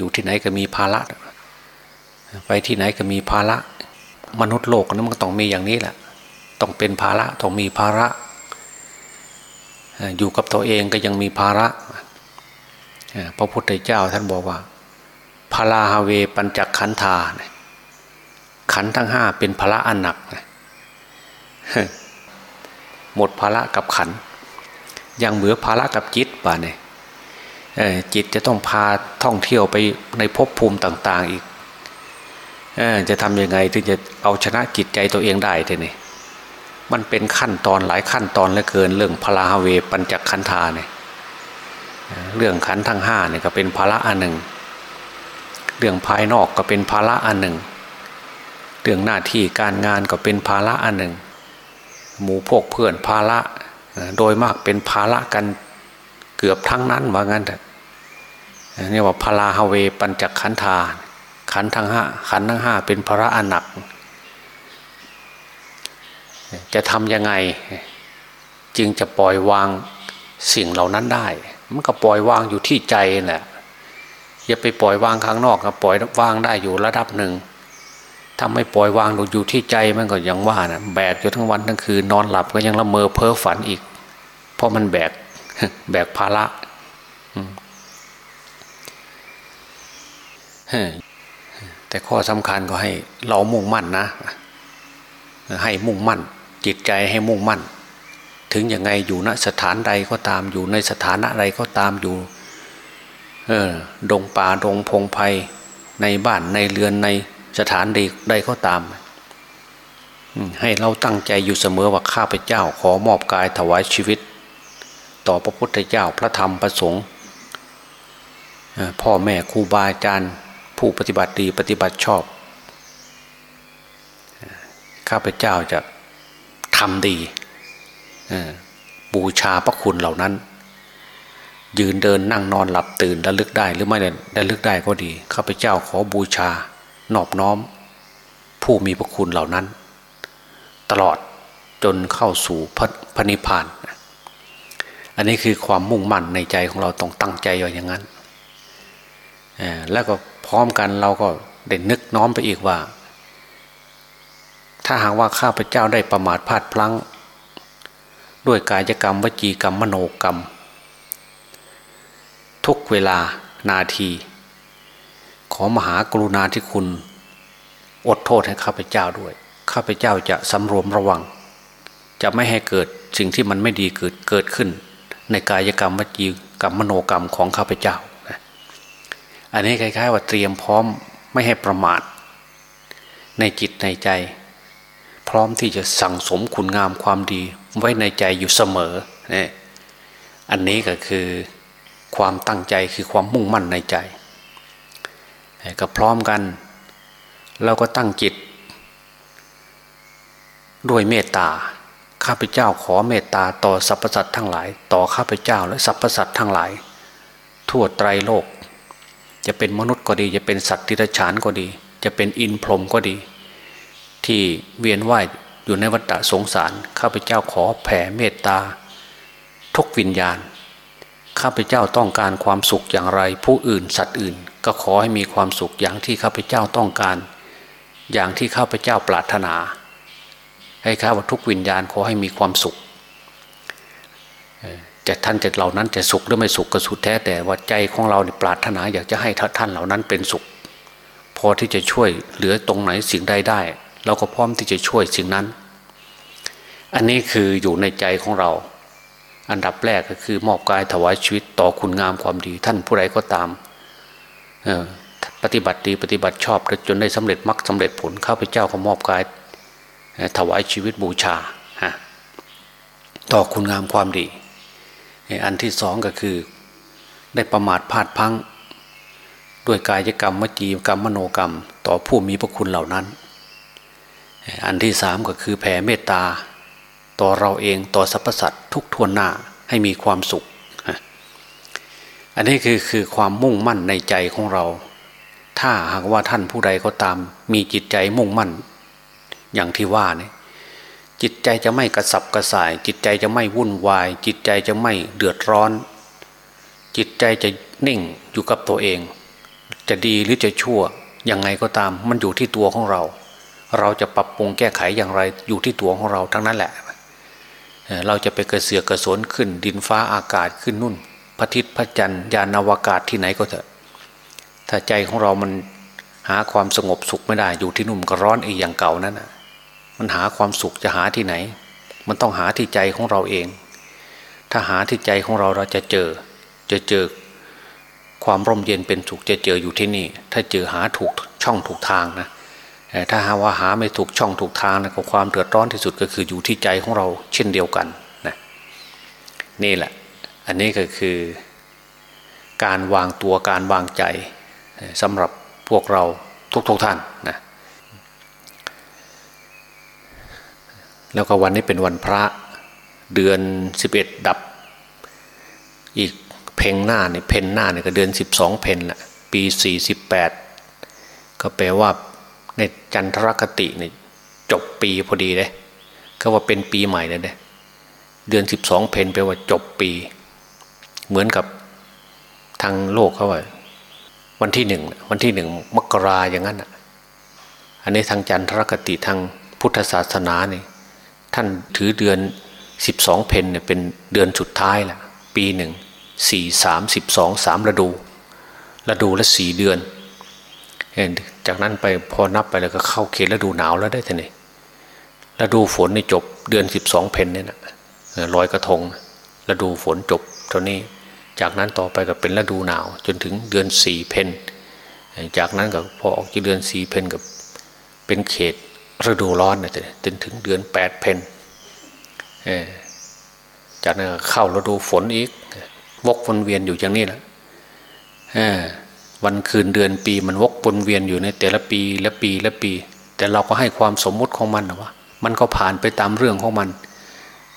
อยู่ที่ไหนก็มีภาระไปที่ไหนก็มีภาระ มนุษย์โลกนั้นมันต้องมีอย่างนี้แหละต้องเป็นภาระต้องมีภาระ อยู่กับตัวเองก็ยังมีภาระพระพุทธเจ้าท่านบอกว่าพาราฮาเวปัญจขันธาขันทั้งห้าเป็นภาระอันหนักหมดภาระกับขันยังเหมือภาระกับจิตป่ะเนี่ย จิตจะต้องพาท่องเที่ยวไปในภพภูมิต่าง ๆอีกจะทำยังไงถึงจะเอาชนะจิตใจตัวเองได้ทีนี่มันเป็นขั้นตอนหลายขั้นตอนเหลือเกิน เรื่องพลาฮเวปัญจขันธาเนี่ยเรื่องขันทั้งห้าเนี่ยก็เป็นภาระอันหนึ่ง เรื่องภายนอกก็เป็นภาระอันหนึ่ง เรื่องหน้าที่การงานก็เป็นภาระอันหนึ่ง หมู่พวกเพื่อนภาระโดยมากเป็นภาระกันเกือบทั้งนั้นว่างั้นแต่ นี่ว่าพลาฮเวปัญจขันธาขันทั้งห้าขันทั้งห้าเป็นภาระอันหนัก จะทำยังไงจึงจะปล่อยวางสิ่งเหล่านั้นได้ มันก็ปล่อยวางอยู่ที่ใจแหละอย่าไปปล่อยวางข้างนอกก็ปล่อยวางได้อยู่ระดับหนึ่งถ้าไม่ปล่อยวางอยู่ที่ใจมันก็ยังว่านะแบกอยู่ทั้งวันทั้งคืนนอนหลับก็ยังละเมอเพ้อฝันอีก เพราะมันแบกแบกภาระ แต่ข้อสำคัญก็ให้เรามุ่งมั่นนะ ให้มุ่งมั่น จิตใจให้มุ่งมั่น ถึงยังไงอยู่ณสถานใดก็ตามอยู่ในสถานะใดก็ตามอยู่เออดงป่าดงพงไพ่ในบ้านในเรือนในสถานใดใดก็ตามให้เราตั้งใจอยู่เสมอว่าข้าพเจ้าขอมอบกายถวายชีวิต ต่อพระพุทธเจ้าพระธรรมพระสงฆ์พ่อแม่ครูบาอาจารย์ ผู้ปฏิบัติดีปฏิบัติชอบ ข้าพเจ้าจะทำดีบูชาพระคุณเหล่านั้น ยืนเดินนั่งนอนหลับตื่นระลึกได้หรือไม่ระลึกได้ก็ดี ข้าพเจ้าขอบูชานอบน้อม ผู้มีพระคุณเหล่านั้น ตลอดจนเข้าสู่พระพนิพพาน อันนี้คือความมุ่งมั่นในใจของเราต้องตั้งใจอย่างนั้น แล้วก็ ร้อมกันเราก็ได้นึกน้อมไปอีกว่า ถ้าหากว่าข้าพเจ้าได้ประมาทพลาดพลั้ง ด้วยกายกรรมวจีกรรมมโนกรรม ทุกเวลานาที ขอมหากรุณาที่คุณ อดโทษให้ข้าพเจ้าด้วย ข้าพเจ้าจะสำรวมระวัง จะไม่ให้เกิดสิ่งที่มันไม่ดีเกิดเกิดขึ้น ในกายกรรมวจีกรรมมโนกรรมของข้าพเจ้า อันนี้คล้าย ๆ ว่าเตรียมพร้อมไม่ให้ประมาทในจิตในใจ พร้อมที่จะสั่งสมคุณงามความดีไว้ในใจอยู่เสมอเนี่ยอันนี้ก็คือความตั้งใจคือความมุ่งมั่นในใจ ก็พร้อมกัน เราก็ตั้งจิต ด้วยเมตตาข้าพเจ้าขอเมตตาต่อสรรพสัตว์ทั้งหลาย ต่อข้าพเจ้าและสรรพสัตว์ทั้งหลาย ทั่วไตรโลก จะเป็นมนุษย์ก็ดี จะเป็นสัตว์ที่รฉานก็ดี จะเป็นอินพรหมก็ดี ที่เวียนว่ายอยู่ในวัฏสงสารข้าพเจ้าขอแผ่เมตตา ทุกวิญญาณข้าพเจ้าต้องการความสุขอย่างไร ผู้อื่นสัตว์อื่น ก็ขอให้มีความสุขอย่างที่ข้าพเจ้าต้องการ อย่างที่ข้าพเจ้าปรารถนา ให้ข้าว่าทุกวิญญาณขอให้มีความสุข จะท่านจะเหล่านั้นจะสุขหรือไม่สุขก็สุดแท้แต่ว่าใจของเราเนี่ยปรารถนาอยากจะให้ท่านเหล่านั้นเป็นสุข พอที่จะช่วยเหลือตรงไหนสิ่งใดได้ เราก็พร้อมที่จะช่วยสิ่งนั้น อันนี้คืออยู่ในใจของเรา อันดับแรกก็คือมอบกายถวายชีวิตต่อคุณงามความดี ท่านผู้ใดก็ตามปฏิบัติดีปฏิบัติชอบจนได้สำเร็จมรรคสาเร็จผลข้าพเจ้าก็มอบกายถวายชีวิตบูชาต่อคุณงามความดี อันที่สองก็คือ ได้ประมาทพลาดพังด้วยกายกรรมมจีกรรมมโนกรรม ต่อผู้มีพระคุณเหล่านั้น อันที่สามก็คือแผ่เมตตา ต่อเราเองต่อสรรพสัตว์ทุกทวนหน้าให้มีความสุข อันนี้คือคือความมุ่งมั่นในใจของเรา ถ้าหากว่าท่านผู้ใดก็ตามมีจิตใจมุ่งมั่น อย่างที่ว่าเนี่ย จิตใจจะไม่กระสับกระส่าย จิตใจจะไม่วุ่นวาย จิตใจจะไม่เดือดร้อน จิตใจจะนิ่งอยู่กับตัวเอง จะดีหรือจะชั่วยังไงก็ตามมันอยู่ที่ตัวของเรา เราจะปรับปรุงแก้ไขอย่างไรอยู่ที่ตัวของเราทั้งนั้นแหละ เราจะไปกระเสือกกระสนขึ้น ดินฟ้าอากาศขึ้นนุ่นพระทิศพระจันทร์ยานอวกาศที่ไหนก็เถอะ ถ้าใจของเรามันหาความสงบสุขไม่ได้อยู่ที่นุ่มก็ร้อนอีกอย่างเก่านั้นนะ มันหาความสุขจะหาที่ไหน มันต้องหาที่ใจของเราเอง ถ้าหาที่ใจของเราเราจะเจอ จะเจอความร่มเย็นเป็นสุขจะเจออยู่ที่นี่ ถ้าเจอหาถูกช่องถูกทางนะถ้าหาว่าหาไม่ถูกช่องถูกทางนะก็ความเดือดร้อนที่สุดก็คืออยู่ที่ใจของเราเช่นเดียวกันนะนี่แหละ อันนี้ก็คือ การวางตัวการวางใจสำหรับพวกเราทุกๆทท่านนะ แล้วก็วันนี้เป็นวันพระเดือนสิบเอ็ดดับ อีกเพงหน้าเนี่ยเพนหน้าเนี่ยก็เดือนสิบสองเพนละปีสี่สิบแปดก็แปลว่าในจันทรคติเนี่ยจบปีพอดีเลยก็ว่าเป็นปีใหม่เลยเด้เดือนสิบสองเพนแปลว่าจบปี เหมือนกับทางโลกเขาว่าวันที่หนึ่งวันที่หนึ่งมกราอย่างนั้นอะอันนี้ทางจันทรคติทางพุทธศาสนาเนี่ย ท่านถือเดือนสิบสองเพนเนี่ยเป็นเดือนสุดท้ายแหละปีหนึ่งสี่สามสิบสองสามฤดูฤดูละสี่เดือน จากนั้นไปพอนับไปแล้วก็เข้าเขตฤดูหนาวแล้วได้ท่านี่ฤดูฝนนี่จบเดือนสิบสองเพนเนี่ยนะลอยกระทงฤดูฝนจบเท่านี้จากนั้นต่อไปก็เป็นฤดูหนาวจนถึงเดือนสี่เพนจากนั้นก็พอออกจากเดือนสี่เพนกับเป็นเขต ฤดูร้อนนะจ๊ะจนถึงเดือนแปดเพนจากนั้นเข้าฤดูฝนอีก วกวนเวียนอยู่อย่างนี้แหละวันคืนเดือนปีมันวกวนเวียนอยู่ในแต่ละปีละปีละปี แต่เราก็ให้ความสมมุติของมันนะว่ามันก็ผ่านไปตามเรื่องของมัน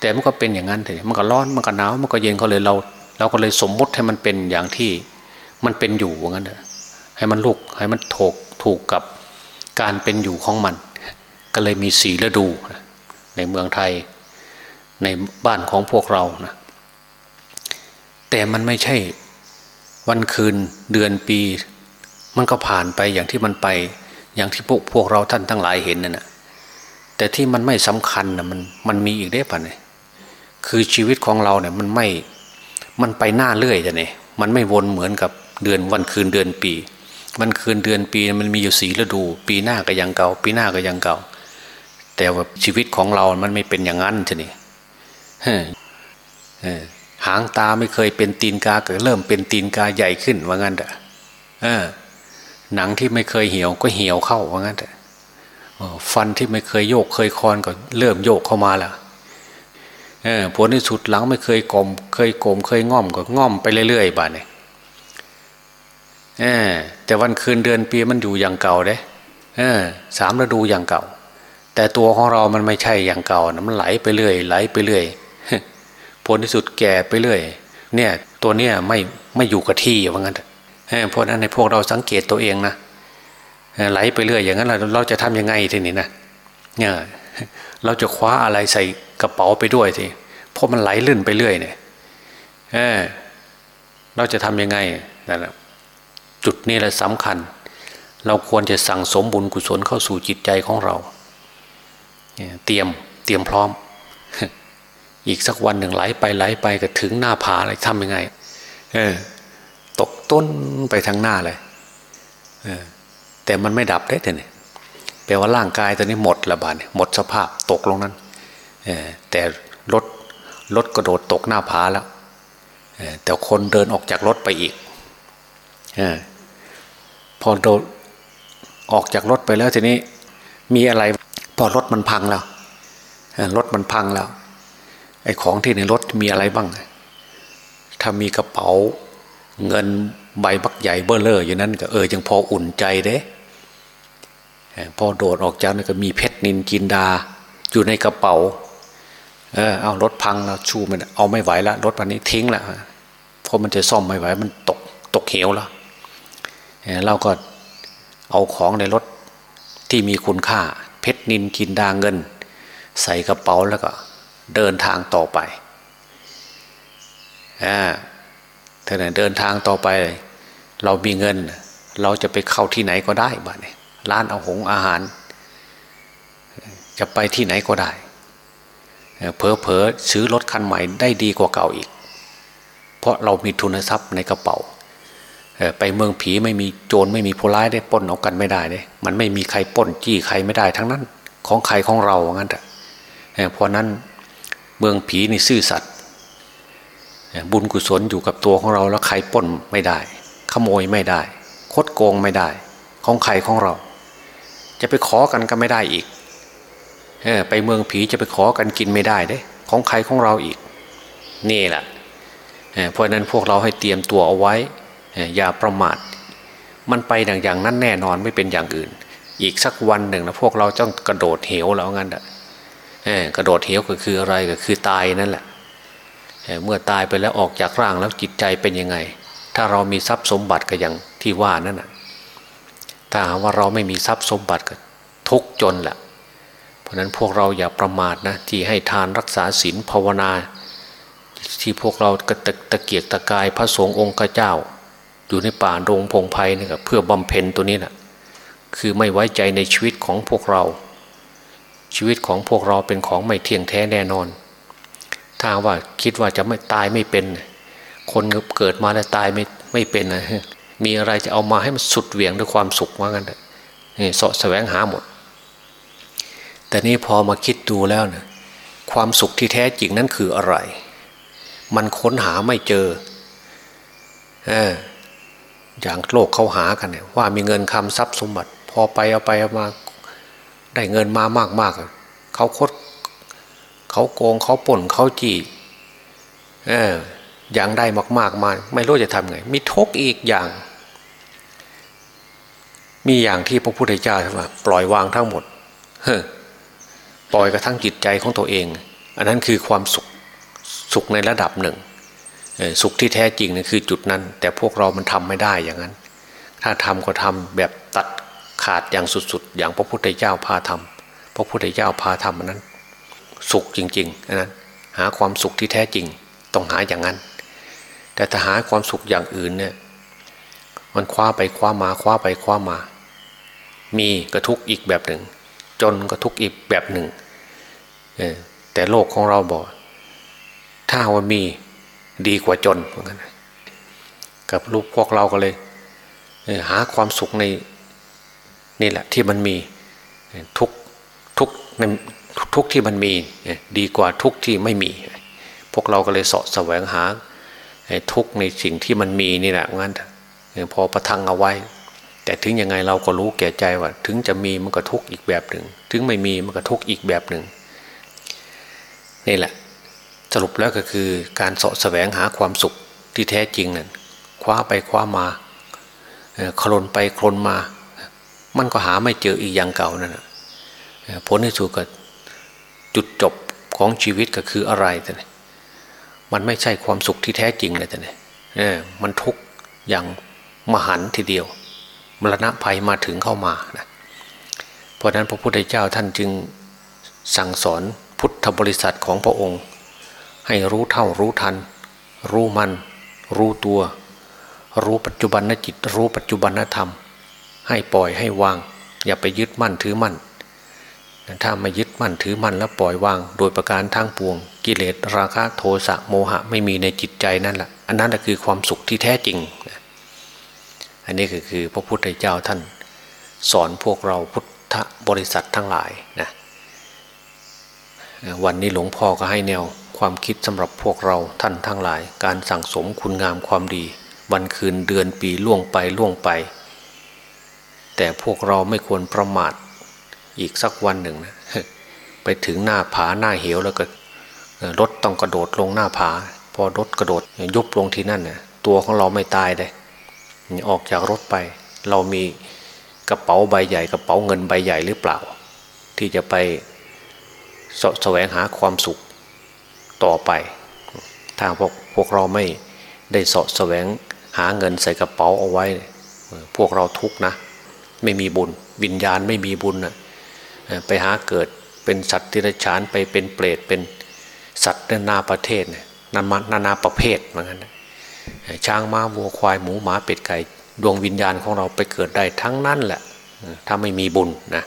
แต่มันก็เป็นอย่างนั้นเถอะมันก็ร้อนมันก็หนาวมันก็เย็นเขาเลยเรา เราก็เลยสมมุติให้มันเป็นอย่างที่มันเป็นอยู่ว่างั้นเถอะให้มันลุกให้มันถูกถูกกับการเป็นอยู่ของมัน ก็เลยมีสีฤดูในเมืองไทยในบ้านของพวกเรานะแต่มันไม่ใช่วันคืนเดือนปี มันก็ผ่านไปอย่างที่มันไป อย่างที่พวกพวกเราท่านทั้งหลายเห็นนั่นนะแต่ที่มันไม่สำคัญนะมันมันมีอีกได้ปะเนี่ยคือชีวิตของเราเนี่ยมันไม่มันไปหน้าเรื่อยจะเนี่ยมันไม่วนเหมือนกับเดือนวันคืนเดือนปี วันคืนเดือนปีมันมีอยู่สีฤดู ปีหน้าก็ยังเก่าปีหน้าก็ยังเก่า แต่ว่าชีวิตของเรา มันไม่เป็นอย่างนั้นจะนี่หางตาไม่เคยเป็นตีนกาก็เริ่มเป็นตีนกาใหญ่ขึ้นว่างั้นแต่หนังที่ไม่เคยเหี่ยวก็เหี่ยวเข้าว่างั้นแต่ฟันที่ไม่เคยโยกเคยคอนก็เริ่มโยกเข้ามาแล้วผลที่สุดหลังไม่เคยกลม เคยกลมเคยง่อมก็ง่อมไปเรื่อยๆบ้านเนี่ยแต่วันคืนเดือนปีมันอยู่อย่างเก่าเด้สามฤดูอย่างเก่า แต่ตัวของเรามันไม่ใช่อย่างเก่านะมันไหลไปเรื่อยไหลไปเรื่อยผลที่สุดแก่ไปเรื่อย เนี่ย ตัวเนี้ยไม่ไม่อยู่กับที่ว่างั้นเพราะนั้นในพวกเราสังเกตตัวเองนะไหลไปเรื่อยอย่างนั้นเราเราจะทํำยังไงทีนี้นะเนี่ยเราจะคว้าอะไรใส่กระเป๋าไปด้วยทีเพราะมันไหลลื่นไปเรื่อยเนี่ยเออเราจะทํำยังไงนั่นแหละจุดนี้แหละสำคัญ เราควรจะสั่งสมบุญกุศลเข้าสู่จิตใจของเรา เตรียมเตรียมพร้อม อีกสักวันหนึ่งไหลไปไหลไปก็ถึงหน้าผาอะไรทำยังไง เออ ตกต้นไปทางหน้าเลยเออแต่มันไม่ดับได้แต่เนี่ยแปลว่าร่างกายตอนนี้หมดละบาดหมดสภาพตกลงนั้นเออแต่รถรถกระโดดตกหน้าผาแล้วเออแต่คนเดินออกจากรถไปอีกเออพอโดดออกจากรถไปแล้วทีนี้มีอะไร พอรถมันพังแล้วรถมันพังแล้วไอ้ของที่ในรถมีอะไรบ้าง ถ้ามีกระเป๋าเงินใบบักใหญ่เบ้อเลออยู่นั้นก็เออยังพออุ่นใจเด้พอโดดออกจากนั้นก็มีเพชรนินกินดา อยู่ในกระเป๋า เออเอารถพังแล้วชูมันเอาไม่ไหวแล้วรถวันนี้ทิ้งละเพราะมันจะซ่อมไม่ไหว มันตกตกเหวแล้วเราก็เอาของในรถที่มีคุณค่า เพชรนินกินดาเงิน ใส่กระเป๋าแล้วก็เดินทางต่อไปอ่าถ้าเดินทางต่อไป เรามีเงิน เราจะไปเข้าที่ไหนก็ได้บ้านเนี่ยร้านเอาหงอาหาร จะไปที่ไหนก็ได้เพอเพอซื้อรถคันใหม่ได้ดีกว่าเก่าอีก เพราะเรามีทุนทรัพย์ในกระเป๋า ไปเมืองผีไม่มีโจรไม่มีผู้ร้ายได้ป้นเอากันไม่ได้เลยมันไม่มีใครป้นจี้ใครไม่ได้ทั้งนั้น ของใครของเรางั้นแต่เพราะนั้นเมืองผีนี่ซื่อสัตย์บุญกุศลอยู่กับตัวของเราแล้วใครป้นไม่ได้ ขโมยไม่ได้ คดโกงไม่ได้ ของใครของเรา จะไปขอกันก็ไม่ได้อีกไปเมืองผีจะไปขอกันกินไม่ได้เด้ของใครของเราอีก นี่แหละเพราะนั้นพวกเราให้เตรียมตัวเอาไว้ อย่าประมาทมันไปดังอย่างนั้นแน่นอนไม่เป็นอย่างอื่น อีกสักวันหนึ่งนะพวกเราต้องกระโดดเหวแล้วงั้นแหะกระโดดเหวก็คืออะไรก็คือตายนั่นแหละเมื่อตายไปแล้วออกจากร่างแล้วจิตใจเป็นยังไง ถ้าเรามีทรัพย์สมบัติก็อย่างที่ว่านั่นนะถ้าว่าเราไม่มีทรัพย์สมบัติก็ทุกจนแหละเพราะนั้นพวกเราอย่าประมาทนะที่ให้ทานรักษาศีลภาวนา ที่พวกเรากระตะตะเกียกตะกายพระสงฆ์องค์เจ้า อยู่ในป่ารงพงไพ่นี่ครับเพื่อบำเพ็ญตัวนี้นะคือไม่ไว้ใจในชีวิตของพวกเรา ชีวิตของพวกเราเป็นของไม่เที่ยงแท้แน่นอน ถ้าว่าคิดว่าจะไม่ตายไม่เป็น คนเกิดมาแล้วตายไม่ไม่เป็นนะมีอะไรจะเอามาให้มันสุดเหวี่ยงด้วยความสุขว่ากันนี่สะแสวงหาหมด แต่นี้พอมาคิดดูแล้วเนะความสุขที่แท้จริงนั้นคืออะไร มันค้นหาไม่เจอ เออ อย่างโลกเขาหากันเนี่ยว่ามีเงินคำทรัพย์สมบัติ พอไปเอาไปเอามาได้เงินมามากมากเขาคดเขาโกงเขาป่นเขาจีเอออย่างได้มาก ๆมาไม่รู้จะทำไง มีทุกอีกอย่าง มีอย่างที่พระพุทธเจ้าทำปล่อยวางทั้งหมดเฮ้ปล่อยกระทั่งจิตใจของตัวเอง อันนั้นคือความสุขสุขในระดับหนึ่ง สุขที่แท้จริงนี่คือจุดนั้น แต่พวกเรามันทำไม่ได้อย่างนั้น ถ้าทำก็ทำแบบตัดขาดอย่างสุดๆ อย่างพระพุทธเจ้าพาทำพระพุทธเจ้าพาทำอันนั้น สุขจริงๆอันนั้น หาความสุขที่แท้จริงต้องหาอย่างนั้น แต่ถ้าหาความสุขอย่างอื่นเนี่ยมันคว้าไปคว้ามาคว้าไปคว้ามา มีกระทุกอีกแบบหนึ่ง จนกระทุกอีกแบบหนึ่งแต่โลกของเราบอก ถ้าว่ามี ดีกว่าจนเหมือนกันกับลูกพวกเราก็เลยหาความสุขในนี่แหละที่มันมีทุกทุกในทุกที่มันมีดีกว่าทุกที่ไม่มี พวกเราก็เลยเสาะแสวงหาทุกในสิ่งที่มันมีนี่แหละงั้นพอประทังเอาไว้ แต่ถึงยังไงเราก็รู้แก่ใจว่า ถึงจะมีมันก็ทุกอีกแบบหนึ่ง ถึงไม่มีมันก็ทุกอีกแบบหนึ่งนี่แหละ สรุปแล้วก็คือการเสาะแสวงหาความสุขที่แท้จริงนั่นคว้าไปคว้ามาคลนไปคลนมา มันก็หาไม่เจออีกอย่างเก่านั่นผลที่สุดก็จุดจบของชีวิตก็คืออะไรแต่เนี่ยมันไม่ใช่ความสุขที่แท้จริงเลยแต่เนี่ยมันทุกอย่างมหันทีเดียวมรณะภัยมาถึงเข้ามานะเพราะนั้นพระพุทธเจ้าท่านจึงสั่งสอนพุทธบริษัทของพระองค์ ให้รู้เท่ารู้ทัน รู้มัน รู้ตัว รู้ปัจจุบันนจิต รู้ปัจจุบันนธรรม ให้ปล่อยให้วาง อย่าไปยึดมั่นถือมั่นถ้าไม่ยึดมั่นถือมั่นแล้วปล่อยวาง โดยประการทางปวง กิเลสราคะโทสะโมหะไม่มีในจิตใจนั่นแหละอันนั้นคือความสุขที่แท้จริง อันนี้ก็คือพระพุทธเจ้าท่าน สอนพวกเราพุทธบริษัททั้งหลายนะวันนี้หลวงพ่อก็ให้แนว ความคิดสำหรับพวกเราท่านทั้งหลาย การสั่งสมคุณงามความดี วันคืนเดือนปีล่วงไปล่วงไป แต่พวกเราไม่ควรประมาทอีกสักวันหนึ่งนะไปถึงหน้าผาหน้าเหวแล้วก็รถต้องกระโดดลงหน้าผา พอรถกระโดดยุบลงที่นั่นน่ะตัวของเราไม่ตายเลยออกจากรถไป เรามีกระเป๋าใบใหญ่กระเป๋าเงินใบใหญ่หรือเปล่า ที่จะไปสแสวงหาความสุข ต่อไป ถ้าพวกพวกเราไม่ได้สะแสวงหาเงินใส่กระเป๋าเอาไว้ พวกเราทุกนะ ไม่มีบุญวิญญาณไม่มีบุญนะไปหาเกิดเป็นสัตว์ที่ไรฉานไปเป็นเปรตเป็นสัตว์นานาประเทศนานานาประเภทเหมือนกันช้างม้าวัวควายหมูหมาเป็ดไก่ดวงวิญญาณของเราไปเกิดได้ทั้งนั้นแหละ ถ้าไม่มีบุญนะ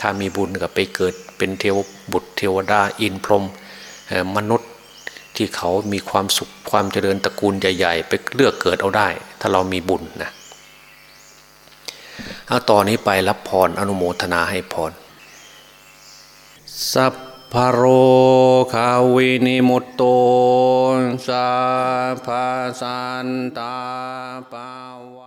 ถ้ามีบุญก็ไปเกิดเป็นเทวบุตรเทวดาอินพรหม มนุษย์ที่เขามีความสุขความเจริญตระกูลใหญ่ ๆ ไปเลือกเกิดเอาได้ ถ้าเรามีบุญนะเอาตอนนี้ไปรับพรอนุโมทนาให้พรสัพพโรคาวินิมุตโตสัพพสันตาปาว